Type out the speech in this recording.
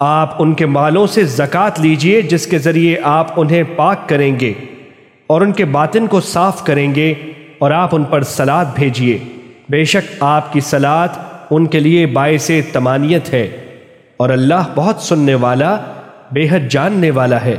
آپ ان کے مالوں سے زکوٰۃ لیجیے جس کے ذریعے آپ انہیں پاک کریں گے اور ان کے باطن کو صاف کریں گے اور آپ ان پر سلاد بھیجئے۔ بے شک آپ کی سلاد ان کے لیے باعث تمانیت ہے اور اللہ بہت سننے والا، بے حد جاننے والا ہے۔